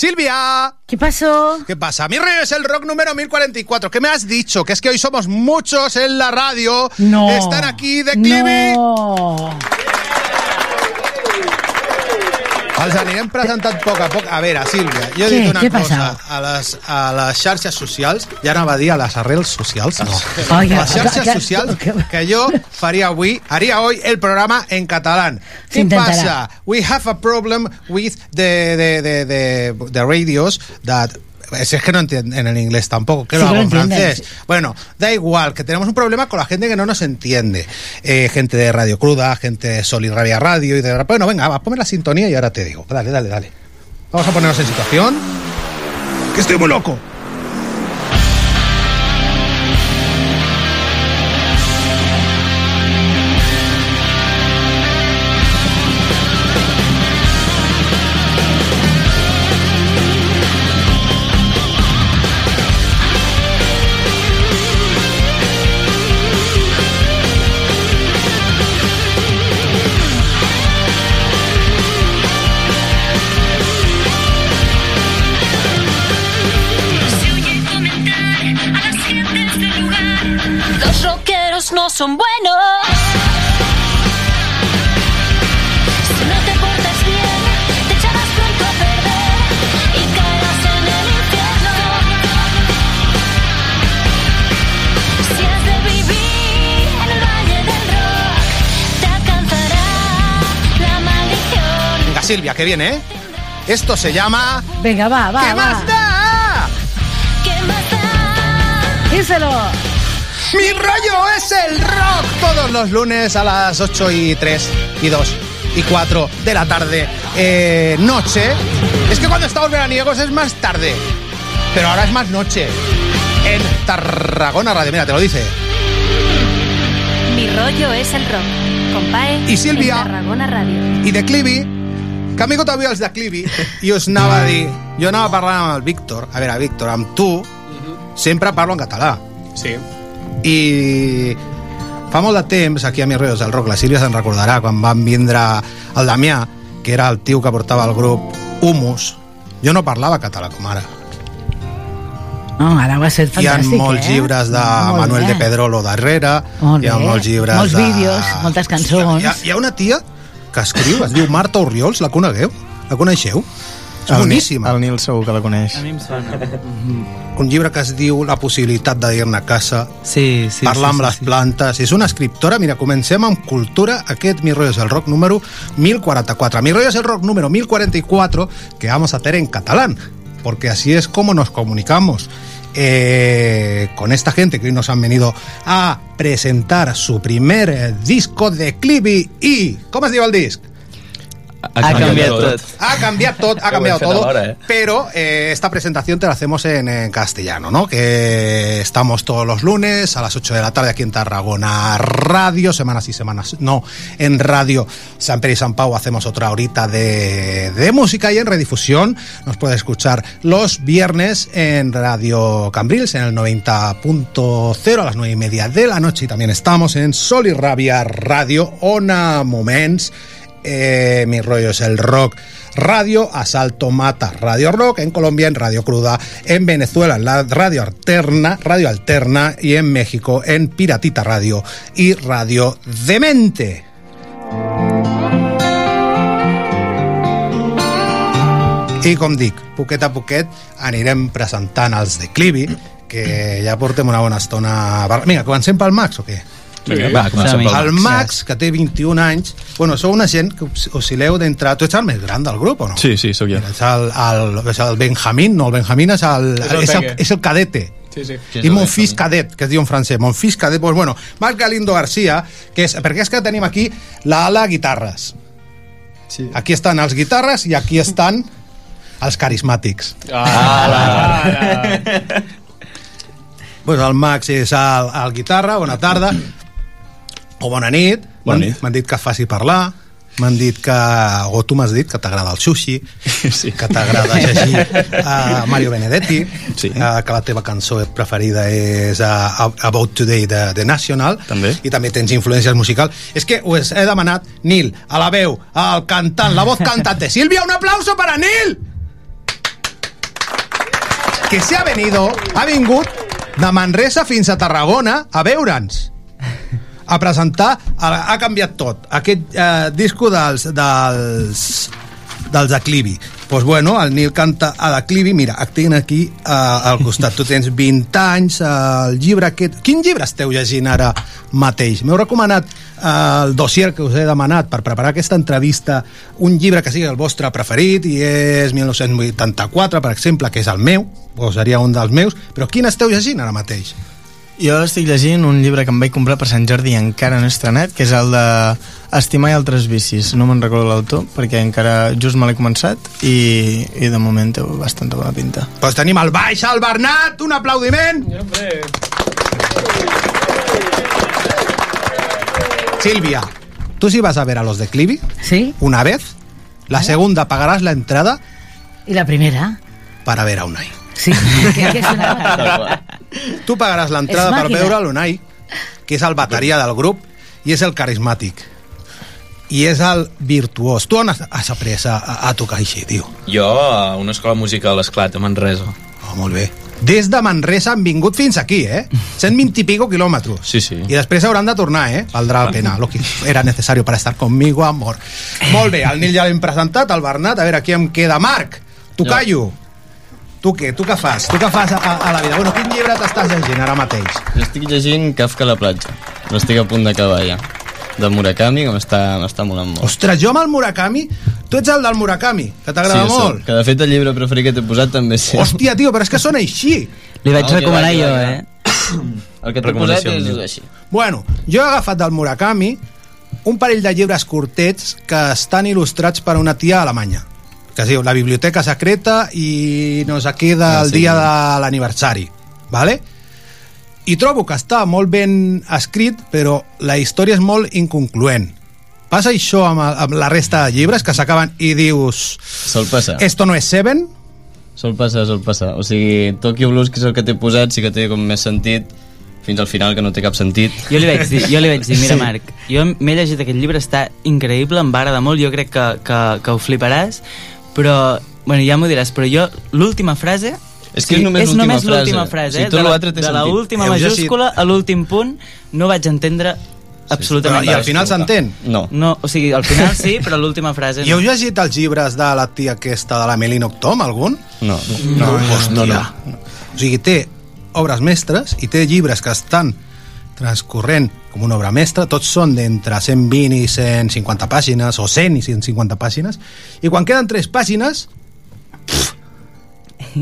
Silvia. ¿Qué pasó? ¿Qué pasa? Mi rollo es el rock número 1044. ¿Qué me has dicho? Que es que hoy somos muchos en la radio. No. Están aquí de Clivi. No. Els anirem presentant a poc a poc. A veure, Sílvia, jo he Què? dit una Què cosa. passa? A les, a les xarxes socials, ja anava a dir a les arrels socials, no. Oh, ja. a les xarxes Que- socials, que- que jo faria avui, haria hoy el programa en. ¿Qué S'intentarà. pasa? We have a problem with the, the, the, the, the radios that es que no entienden en inglés tampoco, que Sí lo hago en francés. Bueno, da igual, que tenemos un problema con la gente que no nos entiende. Eh, gente de Radio Cruda, gente de Sol y Rabia Radio y de... Bueno, venga, va, ponme la sintonía y ahora te digo. Dale, dale, dale. Vamos a ponernos en situación. Que estoy muy loco. Son buenos. Si no te portas bien, te echarás pronto a perder y caerás en el infierno. Si has de vivir en el valle del rock, te alcanzará la maldición. Venga, Silvia, que viene, ¿eh? Esto se llama... Venga, va, va, ¿Qué más va. da? ¿Qué más da? Díselo. Mi rollo es el rock. Todos los lunes a las 8 y 3 y 2 y 4 de la tarde. Eh, noche. Es que cuando estamos veraniegos es más tarde. Pero ahora es más noche. En Tarragona Radio. Mira, te lo dice. Mi rollo es el rock. Con Pae I Sílvia. en Tarragona Radio. I de Clivi, que amigo també els de Clivi, i us anava a dir... Jo anava parlant amb el Víctor. A veure, Víctor, amb tu sempre parlo en català. Sí. I fa molt de temps aquí a Mis Ríos del Rock la Sílvia se'n recordarà quan van vindre el Damià que era el tio que portava el grup Humus jo no parlava català com ara No, ara va ser hi ha fantàstic, molts eh? llibres de Molt Manuel bé. de Pedrolo darrere Molt hi ha molts llibres Molts de... vídeos, moltes cançons. hi ha, hi ha una tia que escriu, es diu Marta Oriols la conegueu? La coneixeu? És boníssima. El Nil segur que la coneix. A mi em sona. Un llibre que es diu La possibilitat de dir-ne a casa Sí, sí. parlar sí, amb sí, les sí. plantes. És una escriptora. Mira, comencem amb cultura. Aquest Mi rollo es el rock número 1044. Mi rollo es el rock número 1044 que vamos a hacer en catalán, porque así es como nos comunicamos. eh, con esta gente que hoy nos han venido a presentar su primer disco de Clivi y... ¿Cómo es diu el disc? Ha canviat tot. Ha cambiado todo, ha cambiado todo, ¿eh? pero eh, esta presentación te la hacemos en, en castellano, ¿no? Que estamos todos los lunes a las 8 de la tarde aquí en Tarragona Radio, semanas y semanas, no, en Radio San Pedro y San Pau hacemos otra horita de, de música y en redifusión nos puede escuchar los viernes en Radio Cambrils en el 90.0 a las 9 y media de la noche y también estamos en Sol y Rabia Radio Ona Moments eh, Mi rollo es el rock. Radio Asalto Mata, Radio Rock en Colombia, en Radio Cruda, en Venezuela, en la Radio Alterna, Radio Alterna y en México, en Piratita Radio y Radio Demente. I com dic, poquet a poquet anirem presentant els que ja portem una bona estona... Vinga, comencem pel Max o què? Vinga, Va, comencem pel El Max, que té 21 anys, bueno, sou una gent que os- oscil·leu d'entrar... Tu ets el més gran del grup, o no? Sí, sí, sóc jo. És el, el, és el Benjamín, no, el Benjamín és el, És el és el, és el cadete. Sí, sí. I mon fils cadet, que es diu en francès, mon fils cadet, pues bueno, Marc Galindo Garcia, que és, perquè és que tenim aquí l'ala guitarres. sí. Aquí estan els guitarres i aquí estan els carismàtics. Ah, Pues el Max és el, el guitarra, bona tarda, o bona nit. Bona M'han- dit que faci parlar, m'han dit que, o tu m'has dit que t'agrada el sushi, Sí. que t'agrada llegir a Mario Benedetti, Sí. eh, que la teva cançó preferida és uh, About Today de, de National, També. i també tens influències musicals. És que us he demanat, Nil, a la veu, al cantant, la voz cantante. Silvia, un aplauso para Nil! que se ha venido, ha vingut de Manresa fins a Tarragona a veure'ns a presentar, ha, canviat tot. Aquest eh, disco dels dels, dels Aclivi. Pues bueno, el Nil canta a Declivi mira, tinc aquí eh, al costat. Tu tens 20 anys, eh, el llibre aquest. Quin llibre esteu llegint ara mateix? m'heu recomanat eh, el dossier que us he demanat per preparar aquesta entrevista un llibre que sigui el vostre preferit i és 1984 per exemple, que és el meu o seria un dels meus, però quin esteu llegint ara mateix? Jo estic llegint un llibre que em vaig comprar per Sant Jordi i encara no he estrenat, que és el de Estimar i altres vicis. No me'n recordo l'autor, perquè encara just me l'he començat i, i de moment té bastanta bona pinta. Pues tenim el baix al Bernat, un aplaudiment! Silvia, ¿tú sí vas a ver a los de Clivi Sí, una vez? La segunda pagarás la entrada y la primera. para ver a Unai. Sí, que, que és una... Tu pagaràs l'entrada per veure l'Unai, que és el bateria del grup i és el carismàtic. I és el virtuós. Tu on has, has après a, a, a tocar així, tio? Jo a una escola musical, esclat, a Manresa. Oh, molt bé. Des de Manresa han vingut fins aquí, eh? 120 i pico quilòmetres. Sí, sí. I després hauran de tornar, eh? Valdrà la pena. Lo que era necesario para estar conmigo, amor. Molt bé, el Nil ja l'hem presentat, el Bernat. A veure, aquí em queda Marc. Tocayo. Tu què? Tu què fas? Tu què fas a, a, a la vida? Bueno, quin llibre t'estàs llegint ara mateix? Jo estic llegint Kafka a la platja. L'estic a punt d'acabar ja. De Murakami, que m'està molant molt. Ostres, jo amb el Murakami... Tu ets el del Murakami, que t'agrada sí, molt. Que de fet el llibre preferit que t'he posat també sí. Hòstia, tio, però és que sona així. Li vaig No, que recomanar jo, eh? El que t'he posat és així. Bueno, jo he agafat del Murakami un parell de llibres curtets que estan il·lustrats per una tia alemanya que es diu La biblioteca secreta i no sé què del Ah, sí. dia de l'aniversari vale? i trobo que està molt ben escrit però la història és molt inconcloent passa això amb, amb la resta de llibres que s'acaben i dius Sol passar. esto no es Seven Sol passar, sol passar. O sigui, Tokyo Blues, que és el que t'he posat, sí que té com més sentit, fins al final, que no té cap sentit. Jo li vaig dir, jo li vaig dir mira sí. Marc, jo m'he llegit aquest llibre, està increïble, em va agradar molt, jo crec que, que, que ho fliparàs, però, bueno, ja m'ho diràs, però jo, l'última frase... És que és només és l'última només frase. l'última frase, Sí, eh? tot de la, l'altre té de la sentit. última Heu llegit- majúscula a l'últim punt no vaig entendre però, absolutament i al final s'entén No. No, o sigui, al final sí, però l'última frase i heu no. llegit els llibres de la tia aquesta de la Melina Octom, algun? No. No, hòstia. No, no. O sigui, té obres mestres i té llibres que estan transcorrent com una obra mestra, tots són d'entre 120 i 150 pàgines, o 100 i 150 pàgines, i quan queden 3 pàgines, pff,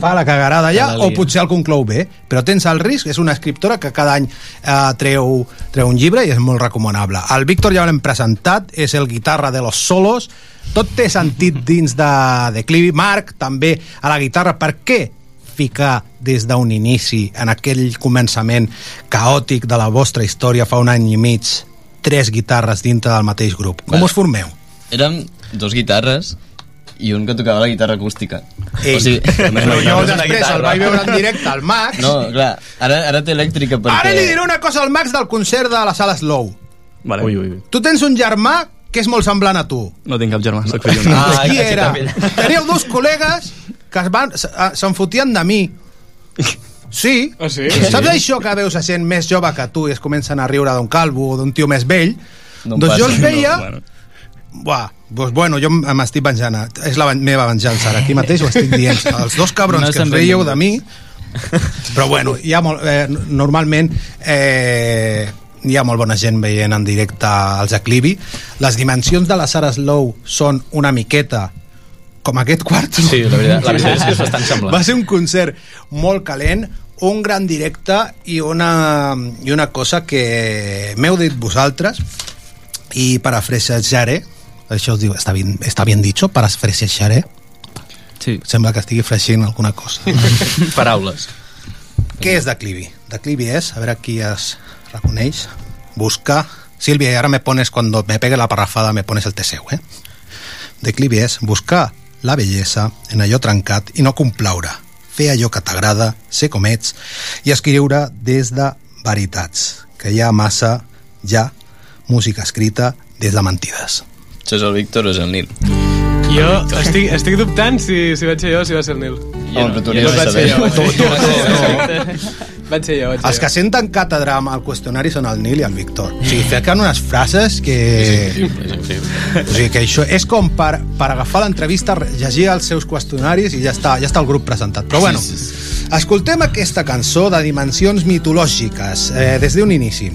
fa la cagarada ja, o potser el conclou bé, però tens el risc, és una escriptora que cada any eh, treu, treu un llibre i és molt recomanable. El Víctor ja l'hem presentat, és el guitarra de los solos, tot té sentit dins de, de Clivi. Marc, també a la guitarra, per què ficar des d'un inici, en aquell començament caòtic de la vostra història fa un any i mig, tres guitarres dintre del mateix grup? Com us formeu? Érem dos guitarres i un que tocava la guitarra acústica. Ei, O sigui, però jo després el vaig veure en directe al Max, No, clar, ara, ara té elèctrica perquè... Ara li diré una cosa al Max del concert de la sala Slow. Vale. Ui, ui, ui. Tu tens un germà que és molt semblant a tu. No tinc cap germà, soc fill. Ah, Ah, qui així era? Teníeu dos col·legues que es van, se- ah, se'n fotien de mi. Sí. Ah, sí? Saps això que veus a gent més jove que tu i es comencen a riure d'un calvo o d'un tio més vell? No doncs jo els no, veia... bueno. Buah, doncs bueno, jo m'estic venjant. És la meva venjança, ara aquí mateix ho estic dient. Els dos cabrons No no que se'n es reieu ven de mi... Però bueno, hi ha molt, eh, normalment eh, hi ha molt bona gent veient en directe els aclivi. Les dimensions de la Sara Slow són una miqueta com aquest quart. Sí, la veritat, la veritat és que és bastant semblant. Va ser un concert molt calent, un gran directe i una, i una cosa que m'heu dit vosaltres i parafrasejaré això es diu, està bien, està bien dicho, parafrasejaré Sí, sembla que estigui fregint alguna cosa paraules. què és declivi? declivi és, a veure qui es reconeix buscar Silvia, y ahora me pones, cuando me pegue la parrafada, me pones el teseu, eh? Declivi és buscar la bellesa en allò trencat i no complaure, fer allò que t'agrada, ser com ets i escriure des de veritats, que hi ha massa, ja, música escrita des de mentides. Això és el Víctor o és el Nil? Jo estic, estic dubtant si, si vaig ser jo o si va ser el Nil. Home, però tu hauries Doncs de vaig ser jo, saber. vaig ser jo. Vaig ser jo, vaig ser Els que senten càtedra amb el qüestionari són el Nil i el Víctor. O sigui, fiquen unes frases que... O sigui, que això és com per, per agafar l'entrevista, llegir els seus qüestionaris i ja està, ja està el grup presentat. Però bueno, escoltem aquesta cançó de dimensions mitològiques eh, des d'un inici.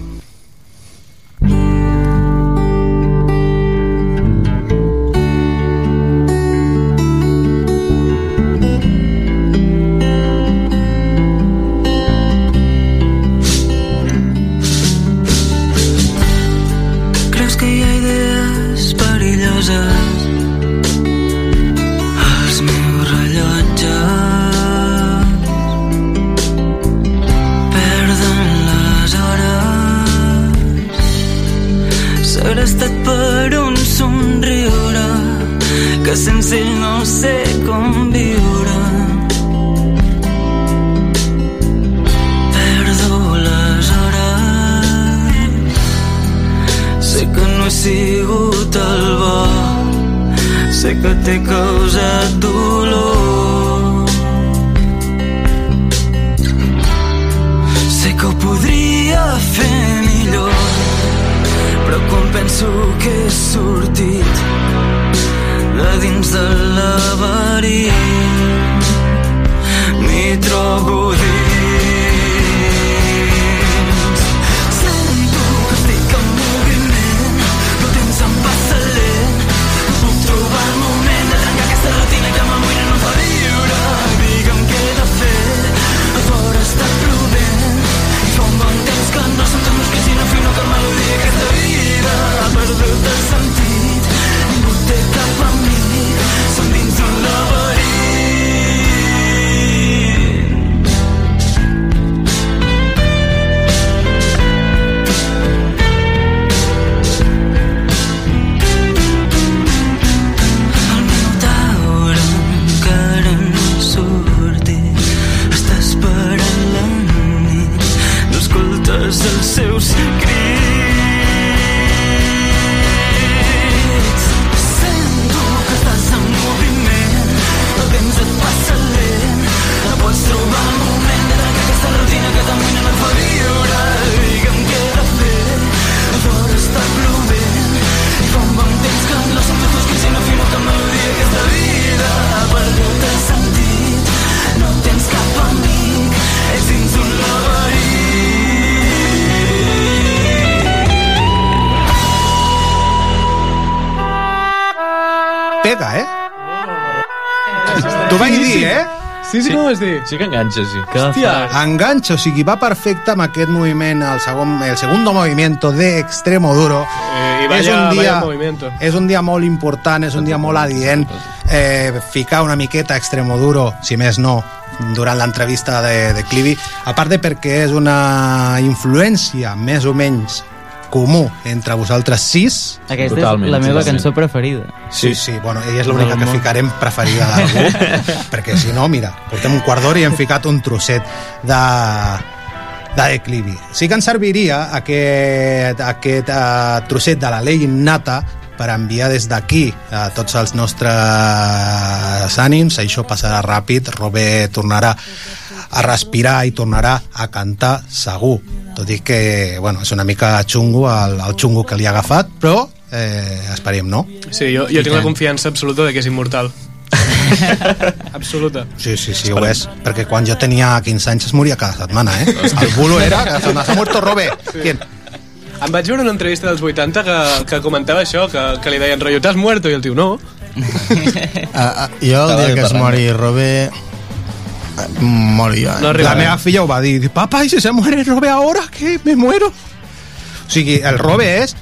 Sigut el bo. Sé que t'he causat dolor. Sé que ho podria fer millor Però quan penso que he sortit de dins del laberint m'hi trobo Pega, eh? T'ho vaig dir, eh? Sí, sí, com ho vas dir? Sí que enganxa, sí. Hòstia, Enganxa, o sigui, va perfecte amb aquest moviment, el, segon, el segundo movimiento de Extremo Duro. Eh, i vaya- és un dia, vaya movimiento. És un dia molt important, és un dia molt adient. Eh, ficar una miqueta Extremo Duro, si més no, durant l'entrevista de, de Clivi, a part de perquè és una influència més o menys comú entre vosaltres sis. Aquesta Totalment, és la meva totalment. cançó preferida. Sí, sí, bueno, ella és l'única que ficarem preferida d'algú, perquè si no, mira, portem un quart d'hora i hem ficat un trosset de, de declivi. Sí que ens serviria aquest, aquest uh, trosset de la llei innata per enviar des d'aquí a tots els nostres ànims, això passarà ràpid, Robé tornarà a respirar i tornarà a cantar segur, tot i que bueno, és una mica xungo el, el xungo que li ha agafat, però eh, esperem, no? Sí, jo, jo tinc la confiança absoluta de que és immortal. absoluta. Sí, sí, sí, ho és. Perquè quan jo tenia 15 anys es moria cada setmana, eh? El bulo era cada setmana. S'ha muerto Robé. ¿Quién? Em vaig veure una entrevista dels 80 que, que comentava això, que, que li deien, rotllo, t'has muerto? I el tio, no. Ah, ah, jo el dia que es mori Robé eh, mori jo. No Eh? arriba. La meva filla ho va dir. Papá, ¿y si se muere Robé ahora? ¿Qué? ¿Me muero? O sigui, el Robé és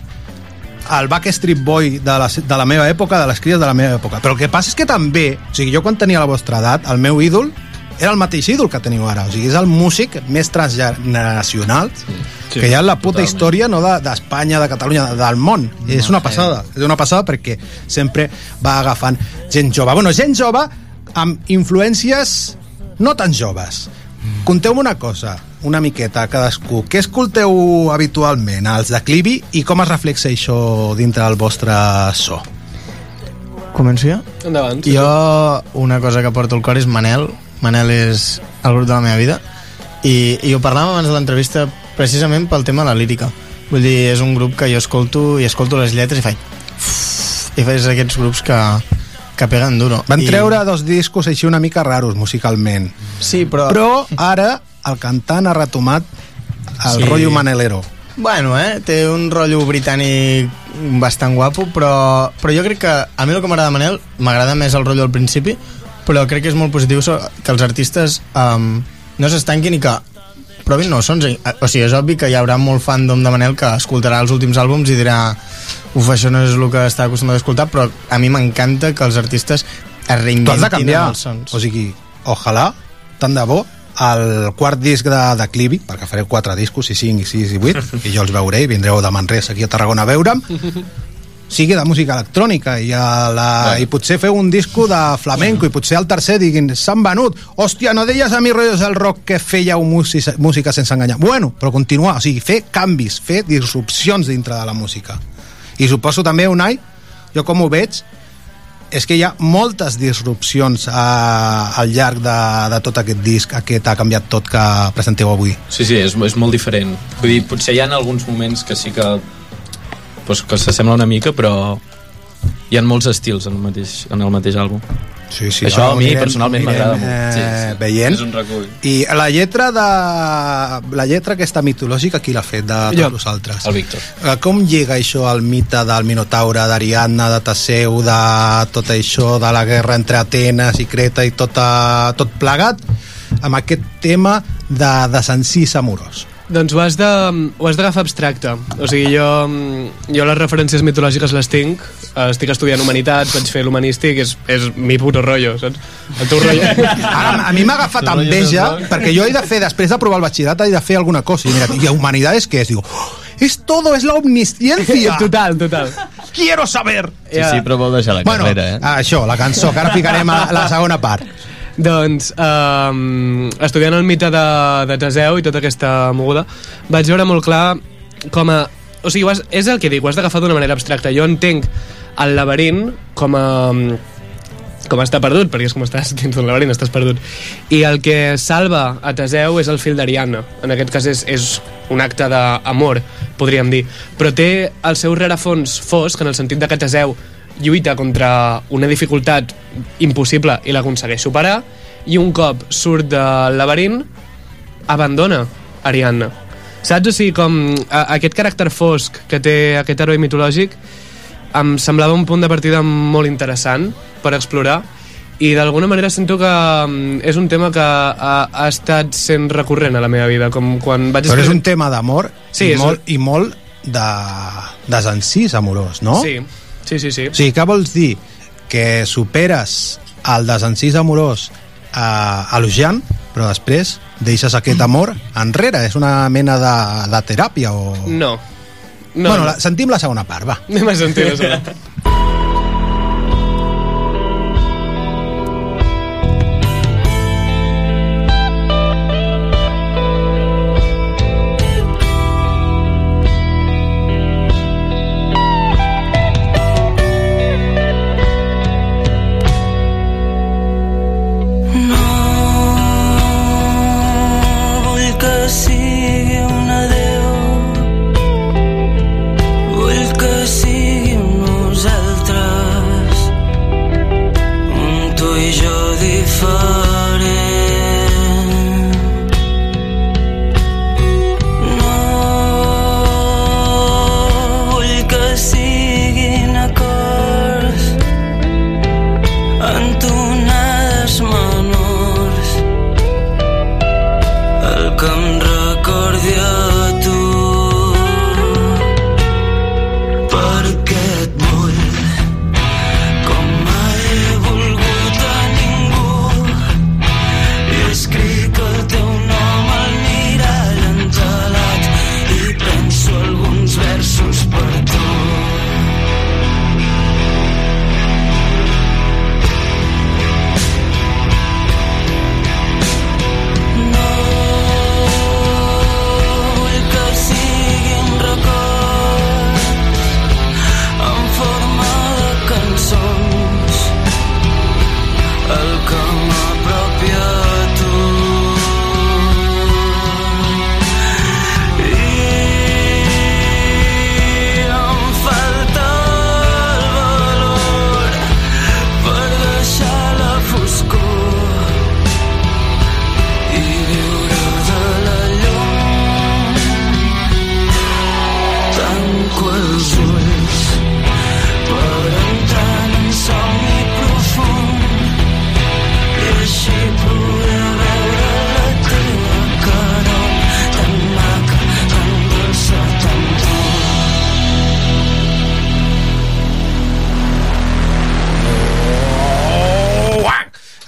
el Backstreet Boy de la, de la meva època, de les cries de la meva època. Però el que passa és que també, o sigui, jo quan tenia la vostra edat, el meu ídol era el mateix ídol que teniu ara. O sigui, és el músic més transgeneracional sí, que hi ha en la puta totalment. història no de- d'Espanya, de, de Catalunya, de, del món. No, és una passada. És una passada perquè sempre va agafant gent jove. Bueno, gent jove amb influències no tan joves. Conteu-me una cosa, una miqueta, cadascú. Què escolteu habitualment, els de Clivi, i com es reflexa això dintre del vostre so? Començo jo? Endavant. sí, Jo, una cosa que porto al cor és Manel, Manel és el grup de la meva vida i, i ho parlàvem abans de l'entrevista precisament pel tema de la lírica vull dir, és un grup que jo escolto i escolto les lletres i faig i faig aquests grups que, que peguen duro Van I, treure dos discos així una mica raros musicalment. sí, però, Però ara el cantant ha retomat el Sí. rotllo manelero. Bueno, eh? Té un rotllo britànic bastant guapo, però, però jo crec que a mi el que m'agrada Manel, m'agrada més el rotllo al principi, però crec que és molt positiu que els artistes um, no s'estanquin i que provin nous sons. Eh, O sigui, és obvi que hi haurà molt fandom de Manel que escoltarà els últims àlbums i dirà uf, això no és el que està acostumat a escoltar, però a mi m'encanta que els artistes es reinventin els sons. O sigui, ojalà, tant de bo, el quart disc de, de Clivi, perquè fareu quatre discos, i cinc, i sis, i vuit, i jo els veuré, i vindreu de Manresa aquí a Tarragona a veure'm, sigui de música electrònica i, a la, i potser feu un disco de flamenco i potser al tercer diguin s'han venut, hòstia, no deies a mi rotllos del rock que fèieu música, música sense enganyar. Bueno, però continuar, o sigui, fer canvis fer disrupcions dintre de la música. I suposo també, Unai jo com ho veig, és que hi ha moltes disrupcions a, al llarg de, de tot aquest disc aquest ha canviat tot que presenteu avui. Sí, sí, és, és molt diferent. Vull dir, potser hi ha alguns moments que sí que pues, que s'assembla una mica, però hi ha molts estils en el mateix, en el mateix àlbum. Sí, sí, Això a mi anirem- personalment m'agrada molt. eh, Sí, sí. veient. És un recull. I la lletra de la lletra aquesta mitològica qui l'ha fet de Jo. tots vosaltres? El Víctor. Eh, Com llega això al mite del Minotaure, d'Ariadna, de Teseu, de tot això, de la guerra entre Atenes i Creta i tot, eh, tot plegat, amb aquest tema de desencís amorós? Doncs ho has de- ho has d'agafar abstracte. O sigui, jo, jo les referències mitològiques les tinc, estic estudiant humanitats, vaig fer l'humanístic, és, és mi puto rotllo, saps? El teu rotllo... Ara, a mi m'ha agafat enveja perquè jo he de fer, després d'aprovar el batxillerat he de fer alguna cosa i mira, i a Humanidades què és? Digo, "Oh, és todo, es la omnisciencia total, total. quiero saber Sí, sí, però vol deixar la bueno, carrera, eh? això, la cançó, que ara ficarem a la segona part Doncs, um, estudiant el mite de, de Teseu i tota aquesta moguda, vaig veure molt clar com a... O sigui, has, és el que dic, ho has d'agafar d'una manera abstracta. Jo entenc el laberint com a com a estar perdut, perquè és com estàs dins d'un laberint, estàs perdut. I el que salva a Teseu és el fil d'Ariadna. En aquest cas és, és un acte d'amor, podríem dir. Però té el seu rerefons fosc, en el sentit de que Teseu lluita contra una dificultat impossible i l'aconsegueix superar, i un cop surt del laberint, abandona Ariadna. Saps? O sigui, com a, aquest caràcter fosc que té aquest heroi mitològic em semblava un punt de partida molt interessant per explorar i d'alguna manera sento que mm, és un tema que ha, ha estat sent recurrent a la meva vida com quan vaig però és un tema d'amor Sí, i, molt, i molt de desencís amorós, no? Sí, sí, sí, sí. O sigui, què vols dir? Que superes el desencís amorós eh, elogiant, però després deixes aquest amor enrere. És una mena de, de teràpia o... No. No, bueno, no. la, sentim la segona part, va. Anem a sentir la segona. No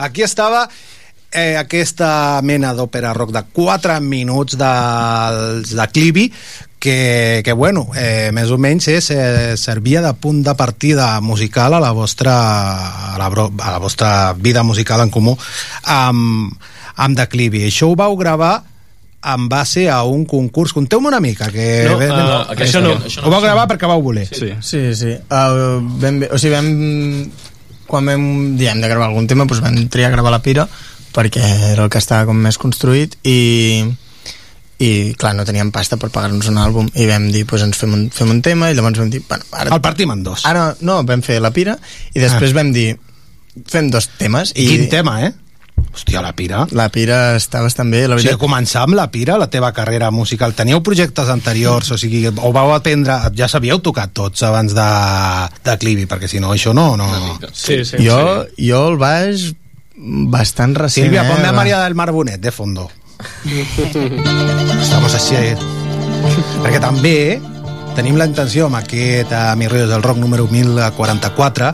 aquí estava eh, aquesta mena d'òpera rock de 4 minuts dels de Clivi que, que bueno, eh, més o menys és, eh, servia de punt de partida musical a la vostra a la, a la vostra vida musical en comú amb, amb Declivi. Això ho vau gravar en base a un concurs. Conteu-me una mica. Que No, uh, això no. Ho vau gravar perquè vau voler. Sí. Sí, sí. Uh, vam, o sigui, vam... Quan vam dir hem de gravar algun tema, doncs vam triar gravar la pira perquè era el que estava com més construït i, i clar, no teníem pasta per pagar-nos un àlbum i vam dir, doncs ens fem un, fem un tema i llavors vam dir, bueno, ara... El partim en dos. Ara, no, vam fer la pira i després Ah. vam dir, fem dos temes I quin tema, eh? Hòstia, la pira. La pira està bastant bé, la O sigui, veritat. començar amb la pira, la teva carrera musical. Teníeu projectes anteriors, o sigui, o vau aprendre... Ja s'havíeu tocat tots abans de, de Clivi, perquè si no, això no... no... Sí, sí. jo, jo el baix bastant recent, Sílvia, eh? ponme a va. María del Mar Bonet de fondo. Estamos així. Perquè també tenim la intenció amb aquest eh, Mis Ríos del Rock número 1044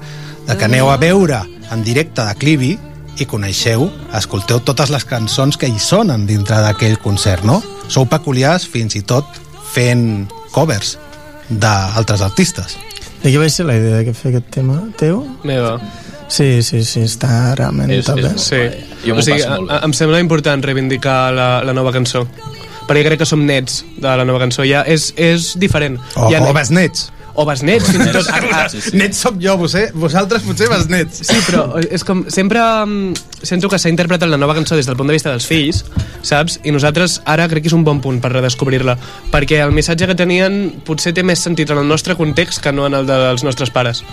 de que aneu a veure en directe de Clivi i coneixeu, escolteu totes les cançons que hi sonen dintre d'aquell concert, no? Sou peculiars fins i tot fent covers d'altres artistes. De què va ser la idea de fer aquest tema teu? Meva. Sí, sí, sí, està realment És- top, és eh? Sí. Jo o sigui, passo molt bé. a- em sembla important reivindicar la, la nova cançó perquè crec que som nets de la nova cançó ja és, és diferent O, Hi ha o besnets. O besnets fins i tot Sí, sí. Nets sóc jo, vosaltres, vosaltres potser besnets. Sí, però és com... Sempre mm, sento que s'ha interpretat la nova cançó des del punt de vista dels fills, saps? I nosaltres ara crec que és un bon punt per redescobrir-la, perquè el missatge que tenien potser té més sentit en el nostre context que no en el dels nostres pares.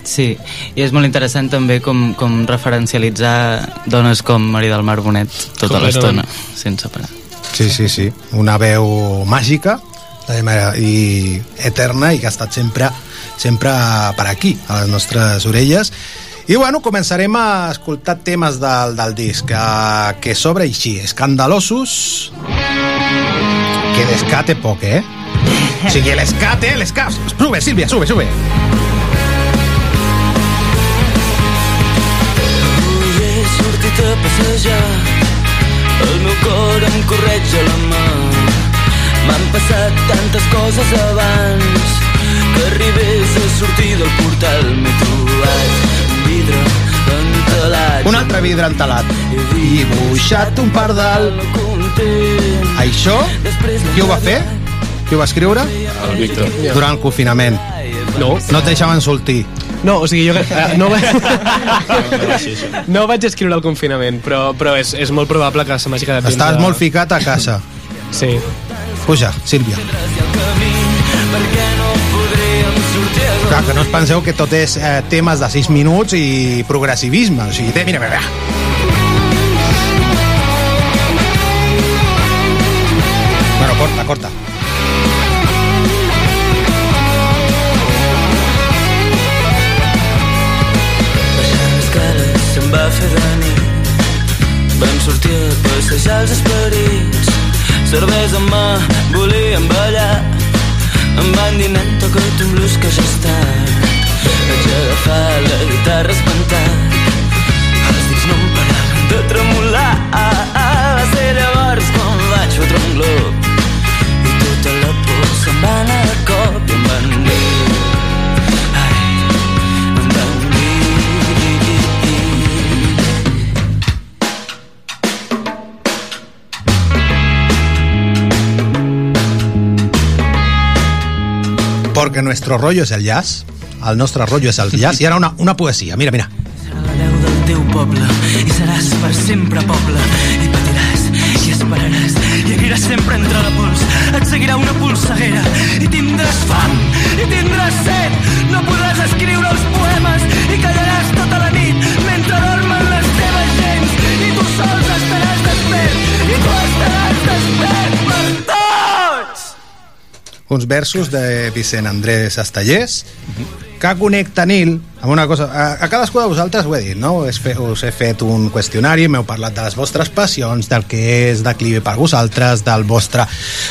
Sí, i és molt interessant també com, com referencialitzar dones com Maria del Mar Bonet tota l'estona, sense parar. Sí, sí, sí. Una veu màgica eh, i eterna i que ha estat sempre, sempre per aquí, a les nostres orelles. I bueno, començarem a escoltar temes del, del disc que, que s'obre així, escandalosos que descate poc, eh? O sigui, l'escate, l'escate... Sube, Sílvia, sube, sube. Avui he sortit a passejar El meu cor em correja la mà M'han passat tantes coses abans Que arribés a sortir del portal M'he trobat un vidre entelat Un altre vidre entelat. I dibuixat un pardal. Això, qui ho va fer? Qui ho va escriure? El Víctor. Durant el confinament. No, No et deixaven sortir. no o sigui, jo eh, no, vaig, no vaig escriure al confinament, però, però és, és molt probable que se m'hagi quedat dins Estaves de- molt ficat a casa. Sí. Puja, Sílvia. perquè no podríem sortir a Clar, que no us penseu que tot és eh, temes de 6 minuts i progressivisme. O sigui, té, mira, mira, mira. Bueno, corta, corta. Se'm va fer de nit Vam sortir a passejar els esperits Cervesa en mà, volíem ballar. Em van dir, nen, toca't un blues que ja està. Vaig agafar la guitarra espantat Els dits no em paraven de tremolar. Va ser llavors quan vaig fotre un glob. I tota la por se'm va anar a cop i em van dir Porque nuestro rollo es el jazz. El nostre rollo és el jazz. I ara una, una poesia. Mira, mira. Serà la veu del teu poble i seràs per sempre poble i patiràs i esperaràs i aniràs sempre entre la pols et seguirà una polseguera i tindràs fam i tindràs set no podràs escriure els poemes i callaràs tota la nit mentre dormen les teves gens i tu sols estaràs despert i tu estaràs despert per Uns versos de Vicent Andrés Estellers que connecta Nil amb una cosa... A, a cadascú de vosaltres ho he dit, no? Us, fe, us he fet un qüestionari, m'heu parlat de les vostres passions, del que és declivi per vosaltres, del vostre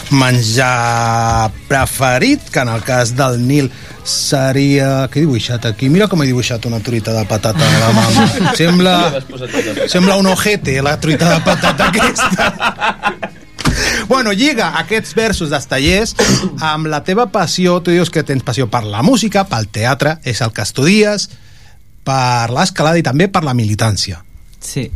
menjar preferit, que en el cas del Nil seria... Què he dibuixat aquí? Mira com he dibuixat una truita de patata a la mà. Sembla, sembla un ojete, la truita de patata aquesta. Bueno, lliga aquests versos dels tallers amb la teva passió. Tu dius que tens passió per la música, pel teatre, és el que estudies, per l'escalada i també per la militància. Sí.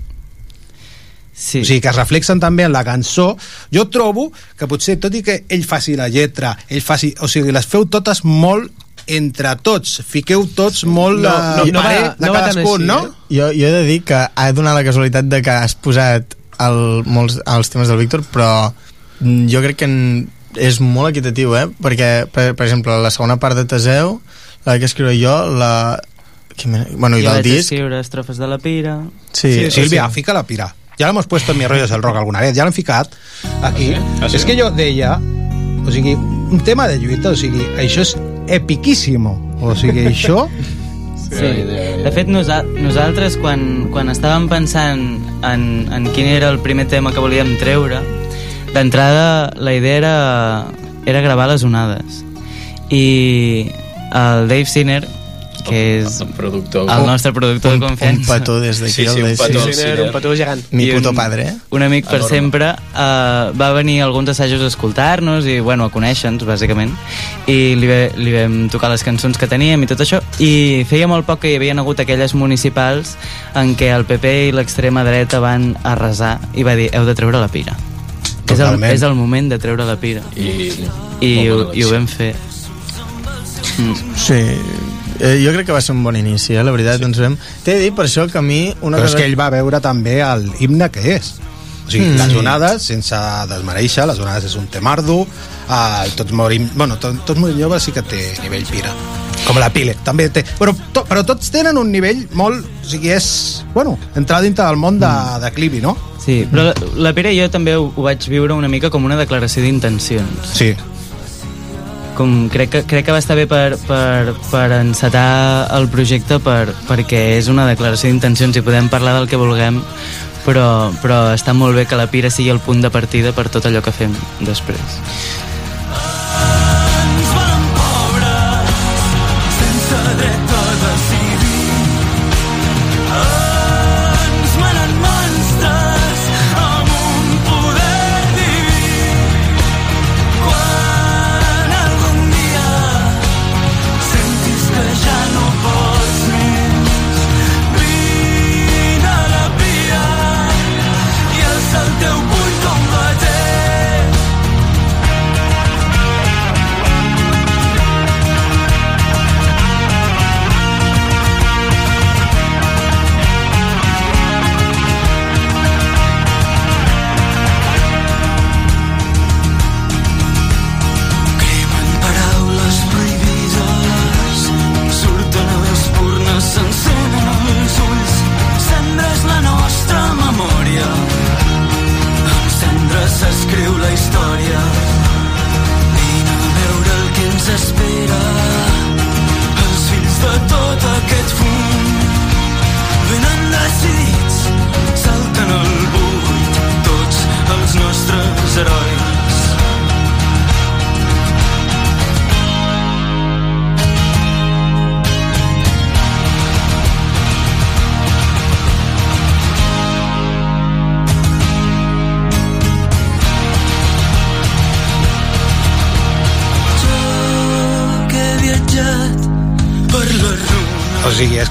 Sí. O sigui, que es reflexen també en la cançó. Jo trobo que potser, tot i que ell faci la lletra, ell faci... O sigui, les feu totes molt entre tots. Fiqueu tots molt No, no, no, no va- de no cadascun, no? eh? Jo, jo he de dir que ha donat la casualitat de que has posat el, molts, els temes del Víctor, però jo crec que en, és molt equitatiu, eh? Perquè, per, per exemple, la segona part de Teseu, la que escriure jo, la... Que me... Bueno, i jo del disc... escriure estrofes de la pira. Sí, Sí, Sílvia, sigui, fica la pira. Ja l'hemos puesto en mi rollo del rock alguna vez, ja l'hem ficat aquí. Ah, sí? És que jo deia, o sigui, un tema de lluita, o sigui, això és epiquíssimo. O sigui, això... Sí. De fet, nosa nosaltres, quan, quan estàvem pensant en, en quin era el primer tema que volíem treure, d'entrada la idea era, era gravar les onades. I el Dave Sinner, que és El productor. el nostre productor de un, un confiança, petó des d'aquí. Sí, sí, el un de- petó. Sí, sí, un petó gegant. Mi puto un- padre, eh? un amic per Enorme. sempre, uh, va venir a alguns assajos a escoltar-nos i, bueno, a conèixer-nos, bàsicament, i li, ve, li vam tocar les cançons que teníem i tot això, i feia molt poc que hi havien hagut aquelles municipals en què el PP i l'extrema dreta van arrasar i va dir, heu de treure la pira. És el, és el moment de treure la pira. I, I, molt ho, i ho vam fer. Mm. Sí, eh, jo crec que va ser un bon inici, eh? la veritat, sí. ens vam... T'he de dir per això que a mi una Però és cosa... que ell va veure també el himne que és. O sigui, Mm. les onades, sense desmereixer, les onades és un temardo, uh, tots morim... Bueno, tot, tots morim joves sí que té nivell pira. Com la Pile, també té... Però, to, però tots tenen un nivell molt... O sigui, és... Bueno, entrar dintre del món de, de Clivi, no? Sí, però la, la Pere i jo també ho, ho vaig viure una mica com una declaració d'intencions. Sí. com crec que, crec que va estar bé per, per, per encetar el projecte per, perquè és una declaració d'intencions i podem parlar del que vulguem però, però està molt bé que la Pira sigui el punt de partida per tot allò que fem després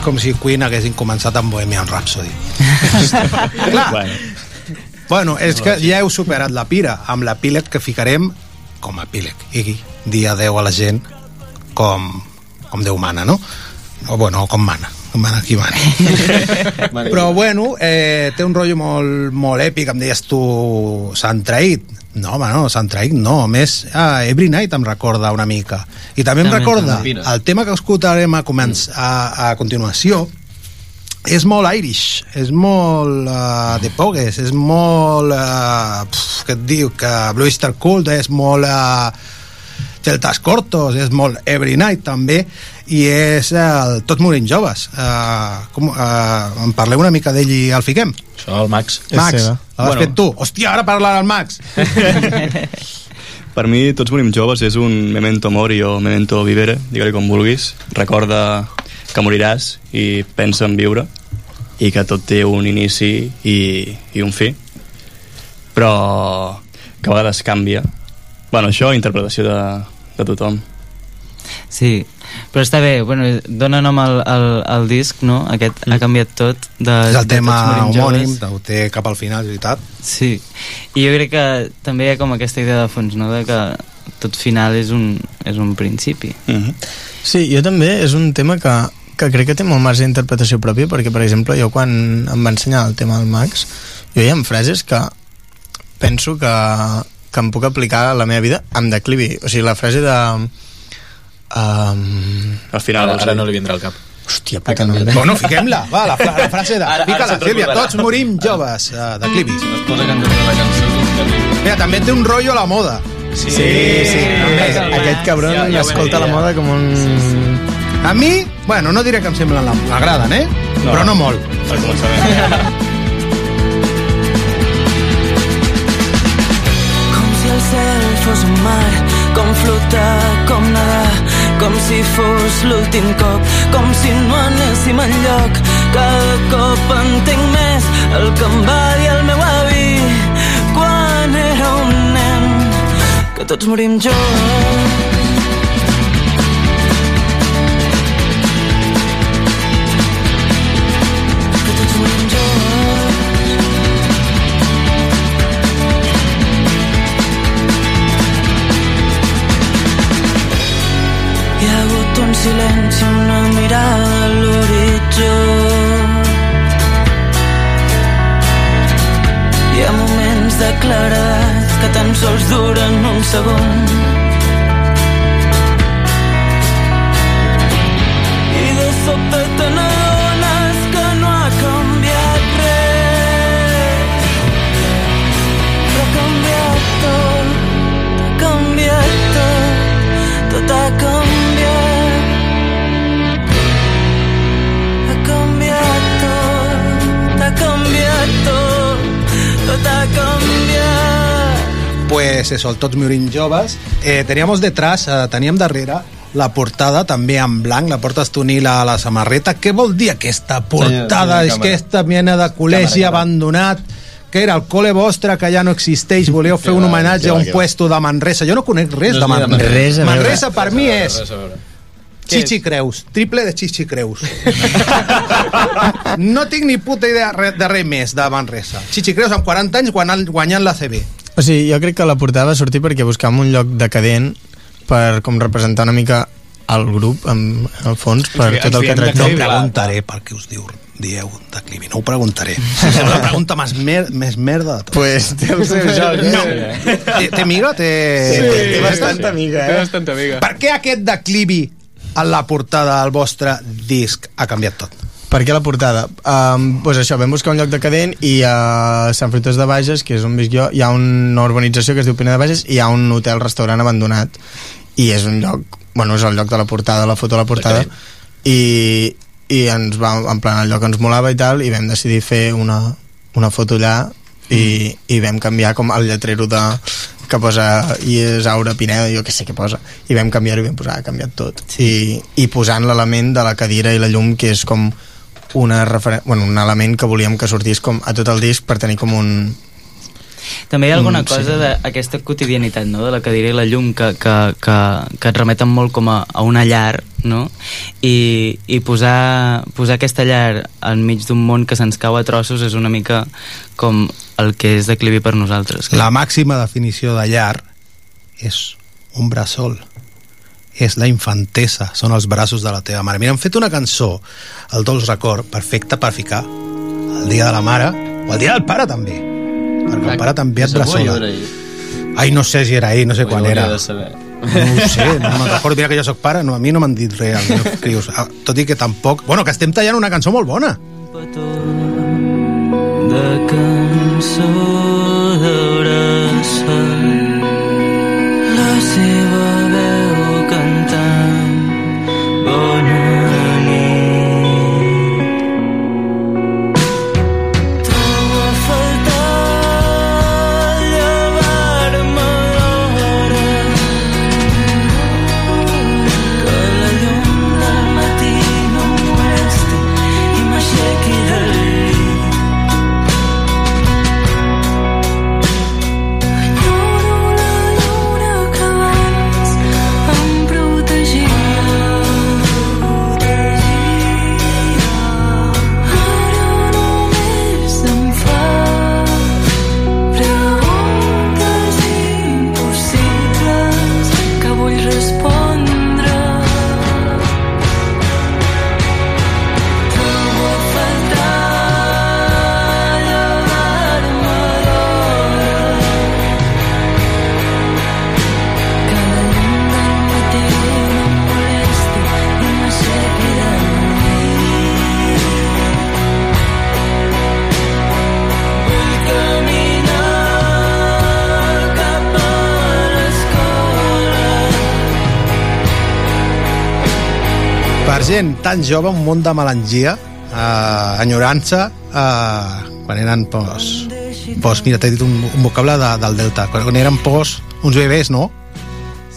com si Queen haguessin començat amb Bohemian Rhapsody. Clar. Bueno, Bueno, és que ja heu superat la pira, amb l'epíleg que ficarem com a epíleg. I dir adeu a la gent com, com Déu mana, no? O bueno, com mana. Com mana qui mana. Però bueno, eh, té un rotllo molt, molt èpic, em deies tu, s'han traït. No, home, no, s'han traït, no. A més, ah, Every Night em recorda una mica. I també em També, recorda també. el tema que escoltarem a, començ, a, a continuació, és molt Irish, és molt uh, de Pogues, és molt, uh, pf, què et diu, que Blue Easter Cult és molt uh, Celtas Cortos, és molt Every Night també, i és el Tots morim joves. Uh, com, uh, en parleu una mica d'ell i el fiquem? Això, el Max. Max, l'has Bueno. fet tu. Hòstia, ara parlarà el Max. Per mi, Tots morim joves és un memento mori o memento vivere, digue-li com vulguis. Recorda que moriràs i pensa en viure i que tot té un inici i, i un fi. Però que a vegades canvia. Bueno, això, interpretació de, de tothom. Sí, però està bé, bueno, dona nom al, al, al disc, no? Aquest ha canviat tot. De, és el de tema homònim, ho té cap al final, és veritat. Sí, i jo crec que també hi ha com aquesta idea de fons, no? De que tot final és un, és un principi. Mm -hmm. Sí, jo també és un tema que, que crec que té molt marge d'interpretació pròpia perquè, per exemple, jo quan em va ensenyar el tema del Max jo hi ha frases que penso que, que em puc aplicar a la meva vida amb declivi, o sigui, la frase de um, Al final... Ara, ara no li vindrà al cap. hòstia puta, no. Bueno, fiquem-la, va, la, fra la frase de... Ara- Fica-la, Sílvia, tots morim joves, uh, de clivis. Si no es posa la cançó. Mira, també té un rotllo a la moda. Sí, sí, sí. També. Aquest cabron Ja- ja escolta la moda com un... A mi, bueno, no diré que em semblen, la- m'agraden, eh? No. Però no molt. Per començament. Com si el cel fos un mar, com flotar, com nedar, com si fos l'últim cop, com si no anéssim enlloc. Cada cop entenc més el que em va dir el meu avi quan era un nen, que tots morim joves. Silenci, una mirada a l'horitzó. Hi ha moments de claredat que tan sols duren un segon. Pues eso, el Tots morim joves. Eh, teníamos detrás, eh, teníem darrere la portada també en blanc, la portes tu Nil a la samarreta. Què vol dir aquesta portada? senyor És que càmera. esta mena de col·legi abandonat que era el col·le vostre que ja no existeix, voleu fer un homenatge a un puesto de Manresa. Jo no conec res No de Manresa. Manresa. Manresa per mi és. Chichi Creus, triple de Chichi Creus. no tinc ni puta idea de res més de Manresa. Chichi Creus amb 40 anys guanyant, guanyant la CB. O sigui, jo crec que la portada va sortir perquè buscàvem un lloc decadent per com representar una mica el grup, en, en el fons, per tot el que tractem. No preguntaré per què us diu, dieu declivi, no ho preguntaré. És la pregunta més, mer més merda de tot. Pues té el seu joc, eh? No. Té, té miga? Té, Sí, té, té bastanta amiga, Té eh? bastanta amiga. Per què aquest declivi a la portada del vostre disc ha canviat tot? Per què la portada? Um, pues això, vam buscar un lloc decadent i a Sant Fruitós de Bages, que és on visc jo, hi ha una urbanització que es diu Pina de Bages i hi ha un hotel-restaurant abandonat. I és un lloc, bueno, és el lloc de la portada, la foto de la portada. I, i ens va, en plan, el lloc ens molava i tal, i vam decidir fer una, una foto allà i, i vam canviar com el lletrero de, que posa i és Aura Pineda, jo que sé què posa. I vam canviar-ho i vam posar, ha canviat tot. I, i posant l'element de la cadira i la llum que és com una referen... bueno, un element que volíem que sortís com a tot el disc per tenir com un, També hi ha alguna Mm, sí. cosa d'aquesta quotidianitat, no?, de la cadira i la llum que, que, que, que et remeten molt com a, a una llar, no? I, i posar, posar aquesta llar enmig d'un món que se'ns cau a trossos és una mica com el que és declivi per nosaltres. La màxima definició de llar és un bressol és la infantesa, són els braços de la teva mare. Mira, hem fet una cançó, el Dolç Record, perfecta per ficar el dia de la mare, o el dia del pare també, perquè el pare també et bressola. Ai, no sé si era ahir, no sé quan era. No ho sé, no me'n recordo. Mira que jo sóc pare, no, a mi no m'han dit res, els meus crios. Ah, Tot i que tampoc... Bueno, que estem tallant una cançó molt bona. petó de cançó gent tan jove, un munt de melangia, eh, enyorança, eh, quan eren, pues, pues mira, t'he dit un, un vocable de, del Delta, quan eren, pues, uns bebès, no?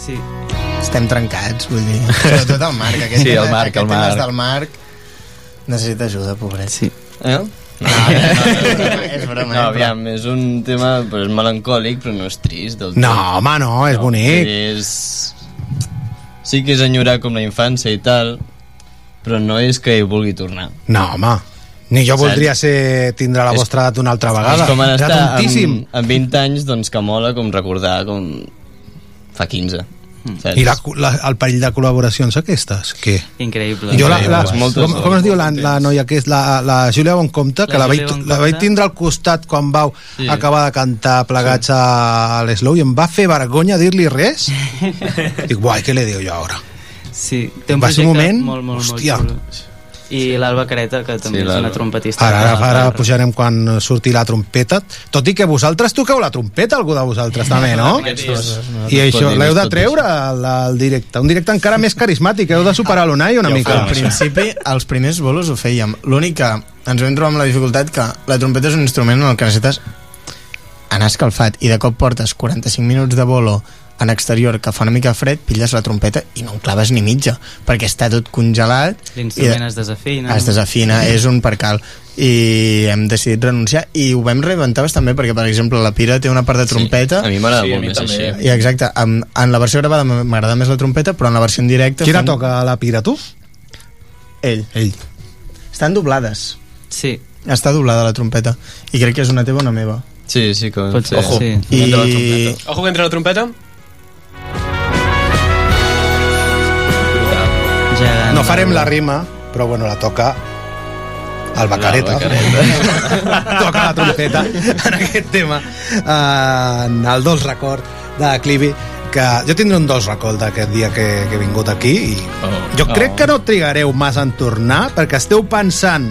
Sí. Estem trencats, vull dir. Sobretot el Marc. Aquest, Sí, el Marc, aquest el Marc. del Marc necessita ajuda, pobret. Sí. Eh? No, no, no, no, és broma. No, eh, aviam, és un tema però és melancòlic, però no és trist del tot. No, home, no, és bonic. És... Sí que és enyorar com la infància i tal, però no és que hi vulgui tornar. No, home. Ni jo Saps? voldria ser tindre la És- vostra edat una altra vegada. És com Era estar amb, amb 20 anys, doncs que mola com recordar com fa 15. Saps? I la, la, el perill de col·laboracions aquestes, què? Increïble. Jo la, la, com, com es diu la, la noia que és la, la Júlia Boncompte, que La la, vaig, Júlia Boncompte. la vaig tindre al costat quan vau Sí. acabar de cantar plegats sí. a l'Slow i em va fer vergonya dir-li res. Dic, guai, què li diu jo ara? Sí, té un Va ser un moment, molt, molt, hòstia. molt xulo. I l'Alba Careta, que també Sí, és una trompetista. Ara, ara, ara pujarem quan surti la trompeta. Tot i que vosaltres toqueu la trompeta, algú de vosaltres també, no? I això l'heu de treure al, directe. Un directe encara més carismàtic. Heu de superar l'Unai una mica. Al principi, els primers bolos ho fèiem. L'únic que ens vam trobar amb la dificultat que la trompeta és un instrument en el que necessites anar escalfat i de cop portes 45 minuts de bolo en exterior que fa una mica fred, pilles la trompeta i no en claves ni mitja, perquè està tot congelat L'instrument i es desafina. es desafina, és un percal i hem decidit renunciar i ho vam reinventar bastant bé perquè per exemple la Pira té una part de trompeta Sí, a mi m'agrada Sí, molt mi més també. així. i exacte, en, en la versió gravada m'agrada més la trompeta però en la versió en directe Qui la fan- toca la pira, tu? ell, Ell. estan doblades Sí, està doblada la trompeta i crec que és una teva o una meva Sí, sí que... pot ser, Ojo. sí. i Entra la trompeta. Ojo que entra la trompeta. No farem la rima, però bueno, la toca el Bacareta. toca la trompeta en aquest tema. En el dolç record de Clivi, que jo tindré un dolç record d'aquest dia que, que he vingut aquí i Oh. jo crec que no trigareu massa en tornar perquè esteu pensant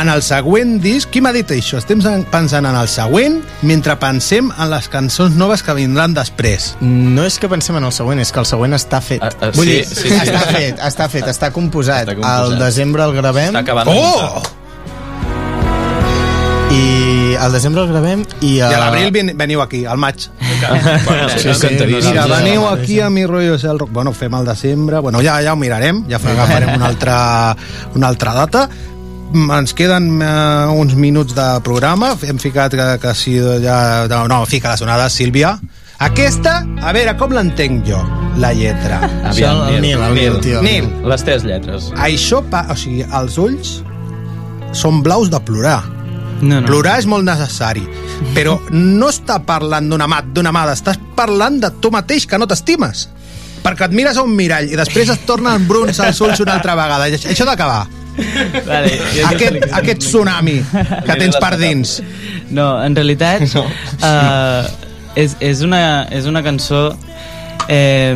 en el següent disc. Qui m'ha dit això? Estem pensant en el següent mentre pensem en les cançons noves que vindran després. no és que pensem en el següent, és que el següent està fet. Ah, ah, Vull sí, dir, sí, sí. està fet, està fet, està composat. Està composat. Al desembre el gravem Està acabant Oh! i al desembre el gravem i, a... I a l'abril ven- veniu aquí, al maig. Bueno, sí, Sí, sí. Mira, Sí, sí, veniu sí. aquí a mi rotllo el rock. Bueno, fem el desembre. Bueno, ja, ja ho mirarem, ja agafarem una altra, una altra data. Ens queden uh, uns minuts de programa. Hem ficat que, que si ja... No, no, fica la sonada, Sílvia. Aquesta, a veure, com l'entenc jo, la lletra. Aviam, Això, el Nil, el Nil, tio. Nil. Les tres lletres. Això, pa, o sigui, els ulls són blaus de plorar. No, no. Plorar és molt necessari, però no està parlant d'una mà, d'una mà, estàs parlant de tu mateix que no t'estimes. Perquè et mires a un mirall i després et tornen bruns als ulls una altra vegada. Això d'acabar. Vale, Aquest, aquest tsunami que tens per dins. No, en realitat no. Uh, és, és, una, és una cançó eh,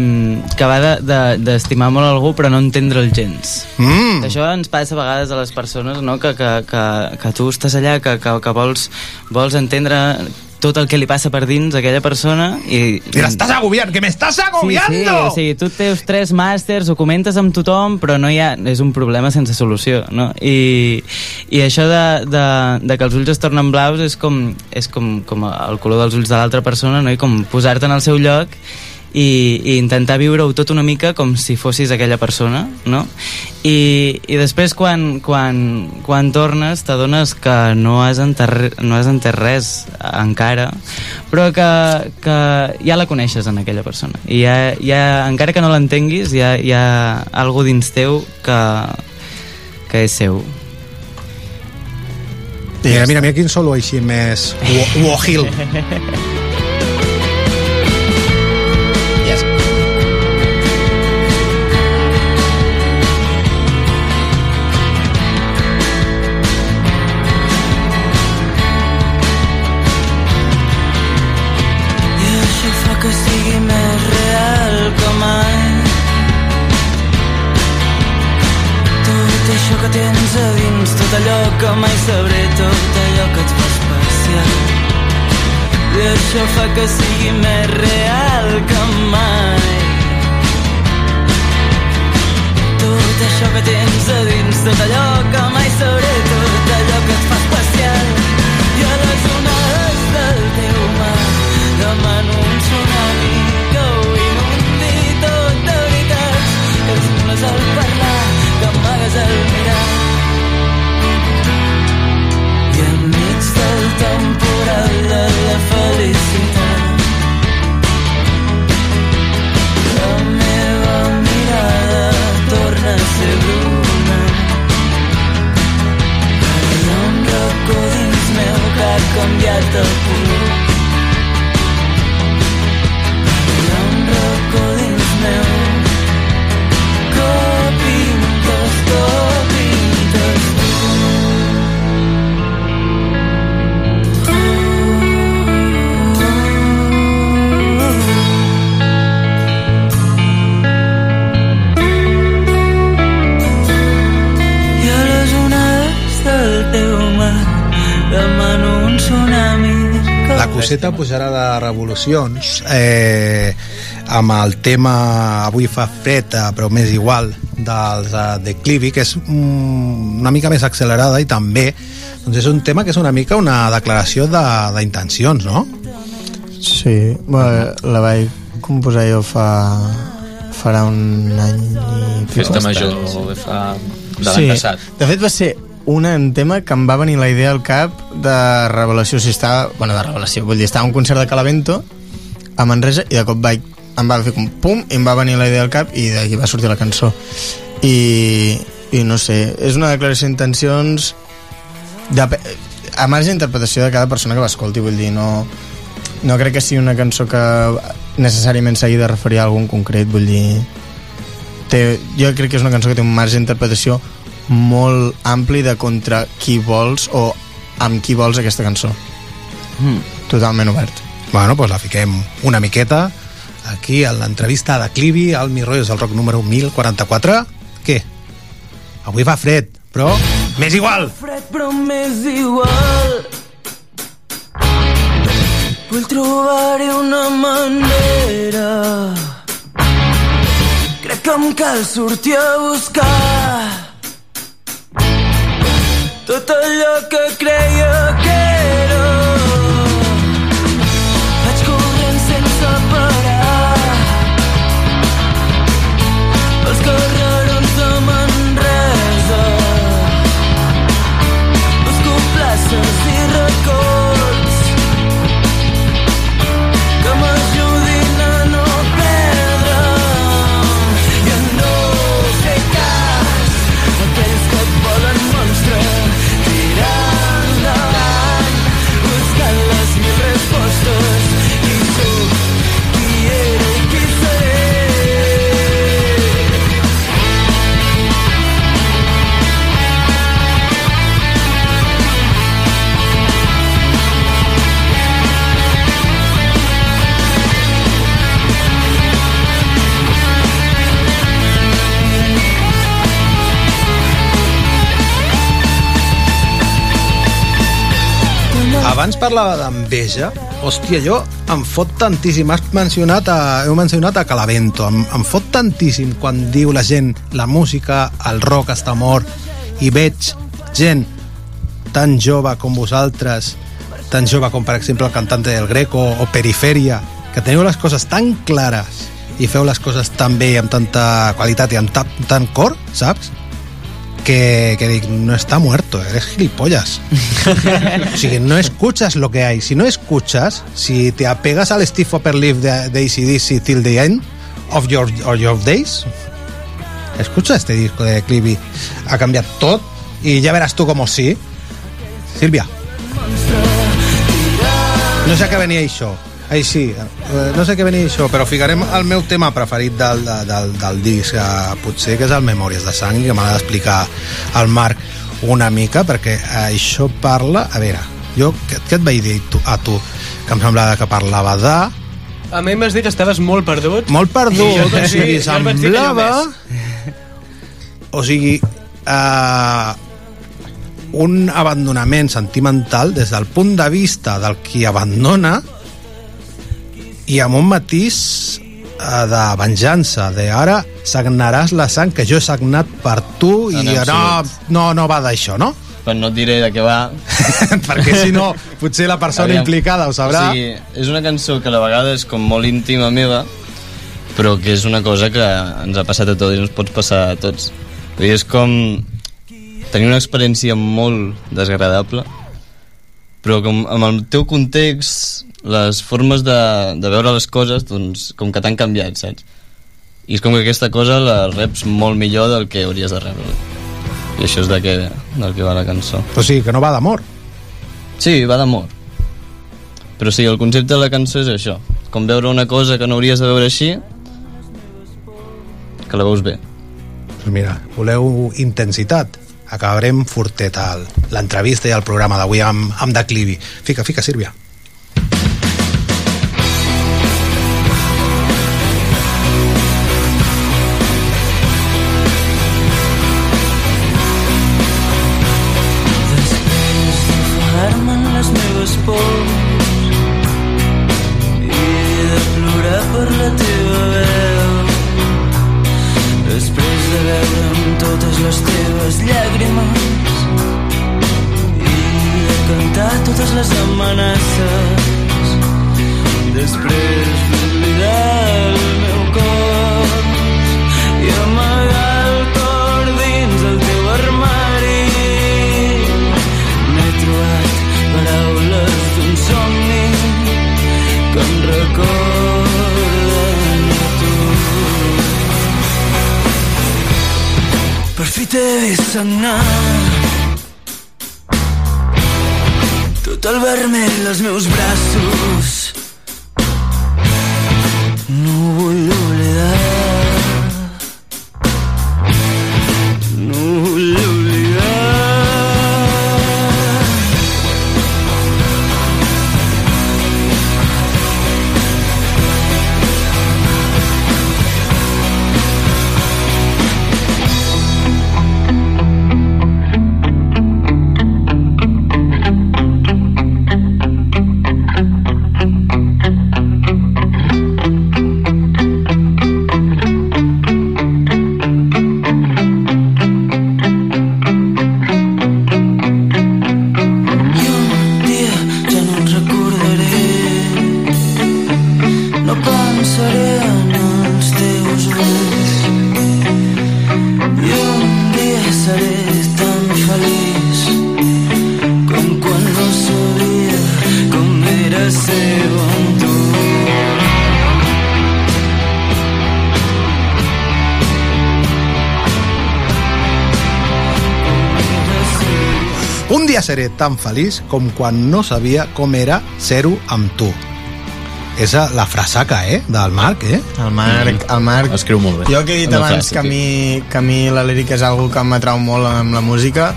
que va d'estimar de, de, molt algú però no entendre'l gens. Mm. Això ens passa a vegades a les persones, no? que, que, que, que tu estàs allà, que, que, que vols, vols entendre tot el que li passa per dins a aquella persona i... I l'estàs agobiant, que m'estàs Sí, sí, agobiando! o sigui, tu teus tres màsters, ho comentes amb tothom, però no hi ha, és un problema sense solució, no? I, i això de, de, de que els ulls es tornen blaus és com, és com, com el color dels ulls de l'altra persona, no? I com posar-te en el seu lloc i, i intentar viure-ho tot una mica com si fossis aquella persona, no? I, i després quan, quan, quan tornes t'adones que no has, enterr no has entès res encara, però que, que ja la coneixes en aquella persona. I ja, ja, encara que no l'entenguis, hi ha, hi ha algú dins teu que, que és seu. Mira, mira, mira quin solo així més... Wo- això coseta pujarà de revolucions eh, amb el tema Avui fa fred, eh, però més igual dels uh, de Clivi, que és mm, una mica més accelerada i també doncs és un tema que és una mica una declaració de- d'intencions, no? Sí, bueno, la vaig composar jo fa farà un any i. Festa major de fa... de l'any passat. De fet va ser una en tema que em va venir la idea al cap de revelació, si estava, bueno, de revelació, vull dir, estava un concert de Calavento a Manresa i de cop vaig, em va fer com pum i em va venir la idea al cap i d'aquí va sortir la cançó. I, i no sé, és una declaració d'intencions de, a marge d'interpretació de cada persona que l'escolti, vull dir, no, no crec que sigui una cançó que necessàriament s'hagi de referir a algun concret, vull dir té, jo crec que és una cançó que té un marge d'interpretació molt ampli de contra qui vols o amb qui vols aquesta cançó Mm. totalment obert Bueno, doncs la fiquem una miqueta aquí a l'entrevista de Clivi al Mi Rollos del Rock número 1044. Què? Avui fa fred, però m'és igual! fred però m'és igual vull trobar-hi una manera crec que em cal sortir a buscar tot allò que creia que parlava d'enveja. Hòstia, jo em fot tantíssim. Has mencionat a, heu mencionat a Calavento. Em, em fot tantíssim quan diu la gent la música, el rock està mort i veig gent tan jove com vosaltres, tan jove com per exemple el cantant del Greco o Periferia, que teniu les coses tan clares i feu les coses tan bé amb tanta qualitat i amb ta- tant cor, saps? Que, no está muerto, eres gilipollas. sigui, no escuchas lo que hay. Si no escuchas, si te apegas al Steve Upper Leaf de, de ACDC till the end of your, of your days, escucha este disco de Clivi. Ha cambiat tot i ja veràs tu com sí. Sílvia. No sé a què venia això. Ai, sí, eh, no sé què venia això, però ficarem el meu tema preferit del, del, del disc, eh, potser que és el Memòries de Sang, que m'ha d'explicar el Marc una mica, perquè això parla... A veure, jo què, què et vaig dir tu, a tu? Que em semblava que parlava de... A mi em vas dir que estaves molt perdut. Molt perdut, jo que allò semblava... O sigui, eh, un abandonament sentimental des del punt de vista del qui abandona i amb un matís eh, de venjança, de ara sagnaràs la sang que jo he sagnat per tu i no, no, no va d'això, no? Però no et diré de què va. Perquè si no, potser la persona Aviam. implicada ho sabrà. O sigui, és una cançó que a la vegada és com molt íntima meva, però que és una cosa que ens ha passat a tots i ens pot passar a tots. Vull dir, és com tenir una experiència molt desagradable, però com amb el teu context, les formes de, de veure les coses, doncs, com que t'han canviat, saps? I és com que aquesta cosa la reps molt millor del que hauries de rebre. I això és de què, del que va la cançó. O sigui, que no va d'amor. Sí, va d'amor. Però sí, el concepte de la cançó és això. Com veure una cosa que no hauries de veure així, que la veus bé. Pues mira, voleu intensitat? Acabarem fortet l'entrevista i el programa d'avui amb, amb declivi. Fica, fica, Sílvia. Totes les amenaces després d'oblidar el meu cor i amagar el cor dins el teu armari M'he trobat paraules d'un somni que em recorden. Per fi t'he vist sagnar tot el vermell dels meus braços. Tan feliç com quan no sabia com era ser-ho amb tu. És la frasaca, eh? Del Marc, eh? El Marc, el Marc... Escriu molt bé. Jo que he dit abans frase, que a, mi, que a mi la lírica és algo que m'atrau molt amb la música,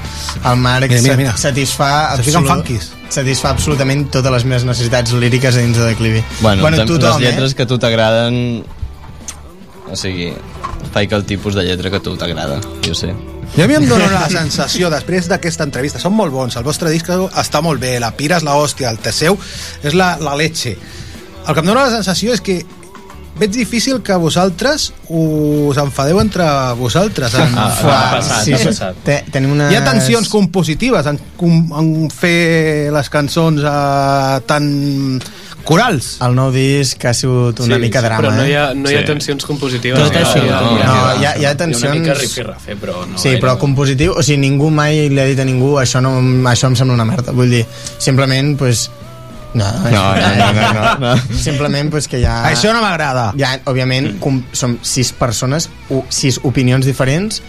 el Marc Mira, mira, mira. sa- satisfà, Se fica en absolut- satisfà absolutament totes les meves necessitats líriques a dins de declivi. Bueno, bueno tothom, les lletres eh? que a tu t'agraden... O sigui, faig el tipus de lletra que a tu t'agrada, jo sé. I a mi em dóna la sensació, després d'aquesta entrevista, són molt bons, el vostre disc està molt bé, la Pira és la hòstia, el Teseu és la, la leche. El que em dóna la sensació és que veig difícil que vosaltres us enfadeu entre vosaltres. En, Ah, ha passat, sí, ha passat. te, tenim unes... Hi ha tensions compositives en, en fer les cançons eh, tan corals. El nou disc ha sigut una Sí, mica sí, drama, Però no hi ha, eh? no hi ha Sí. tensions compositives. Tot no, això, no, hi ha- No, hi ha, hi ha Hi ha una tensions... mica rifirrafe, però no Sí, gaire. però compositiu, o sigui, ningú mai li ha dit a ningú això, no, això em sembla una merda. Vull dir, simplement, pues, no, No, no, no, no, no, no. simplement pues, que hi ha... Això no m'agrada. Hi ha, òbviament, com, som sis persones, u, sis opinions diferents,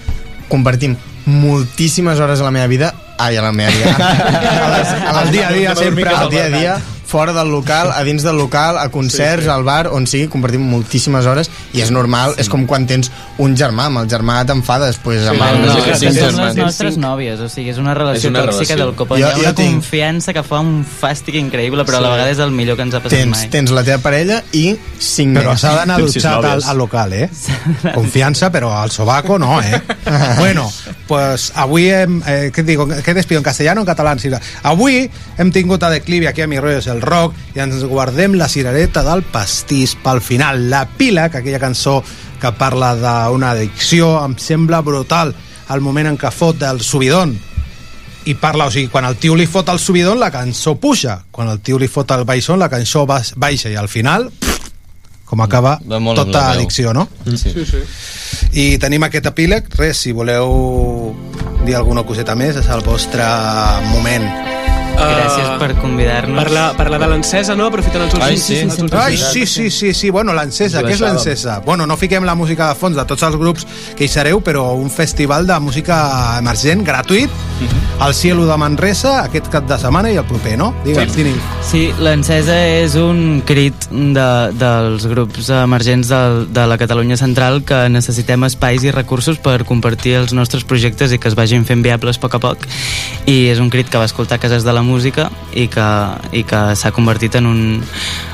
compartim moltíssimes hores a la meva vida ai, a la meva vida a les, a Al dia a dia, sempre. al dia a dia fora del local, a dins del local, a concerts, sí, sí. al bar, on sigui, compartim moltíssimes hores i és normal, sí. és com quan tens un germà, amb el germà t'enfades, pues, amb Sí, el... no, No, sí, que sí, són sí, les sí, nostres sí. nòvies, o sigui, és una relació És una tòxica relació. del cop Jo- hi ha una tinc- confiança que fa un fàstic increïble, però a la Sí. vegada és el millor que ens ha passat Tens, mai. tens la teva parella i cinc Però s'ha d'anar dutxat al, al local, eh? Confiança, però al sobaco no, eh? bueno, pues avui hem... Eh, què, digo, què despido en castellano o en català? Sí, avui hem tingut a declivi aquí a Mi Rollo és Rock i ens guardem la cirereta del pastís pel final. La pila, que aquella cançó que parla d'una addicció, em sembla brutal el moment en què fot el subidon i parla, o sigui, quan el tio li fot el subidon la cançó puja, quan el tio li fot el baixón la cançó baixa i al final com acaba Va molt tota addicció, no? Sí. Sí, sí. I tenim aquest epíleg, res, si voleu dir alguna coseta més, és el vostre moment. Gràcies Uh, per convidar-nos. Parlar, parlar de l'encesa, no? Aprofitant els Ai, solsticis. sí, sí. Ai, sí, sí, sí, sí, bueno, l'encesa, què és l'encesa? Bueno, no fiquem la música de fons de tots els grups que hi sereu, però un festival de música emergent, gratuït, al Cielo de Manresa, aquest cap de setmana i el proper, no? Digue'm, sí. Tini. Sí, l'encesa és un crit de, dels grups emergents de, de la Catalunya Central que necessitem espais i recursos per compartir els nostres projectes i que es vagin fent viables a poc a poc i és un crit que va escoltar Cases de la Música i que, i que s'ha convertit en un,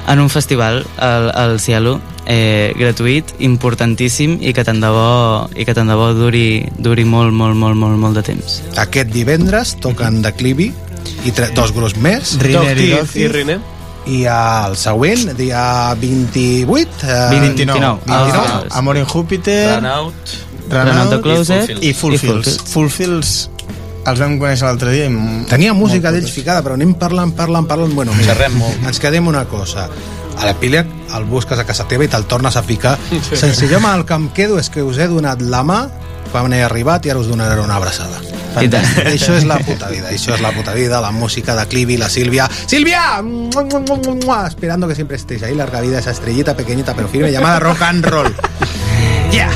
en un festival al, al Cielo eh, gratuït, importantíssim i que tant de bo, i que tant de bo duri, duri molt, molt, molt, molt, molt de temps. Aquest divendres toquen Declivi i tre- dos grups més Riner i Doci. i Riner. i el següent, dia 28 eh, 29. 29. Ah, Amor in Júpiter, Runout. Renato Runout Closet i i Fullfields. Fullfields. Els vam conèixer l'altre dia i Tenia música d'ells ficada, però anem parlant, parlant, parlant... Bueno, mira, Xerrem molt. Ens quedem una cosa. A l'epíleg el busques a casa teva i te'l tornes a ficar. Senzillom el que em quedo és que us he donat la mà quan he arribat i ara us donaré una abraçada. Tant. Això és la puta vida, això es la puta vida, la música de Clivi, la Silvia. ¡Silvia! Mua, mua, mua, mua, mua. Esperando que siempre estés ahí, larga vida, esa estrellita pequeñita pero firme, llamada rock and roll. ¡Ya!